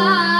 I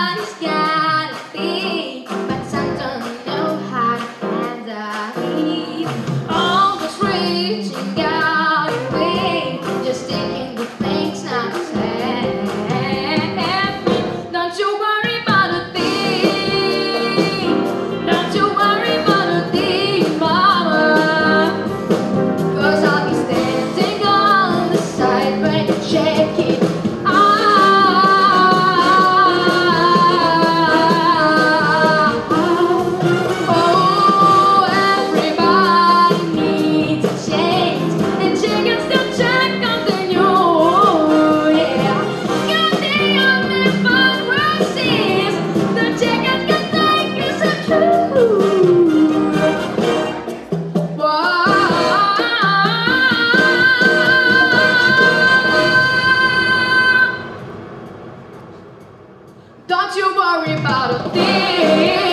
Don't you worry about a thing.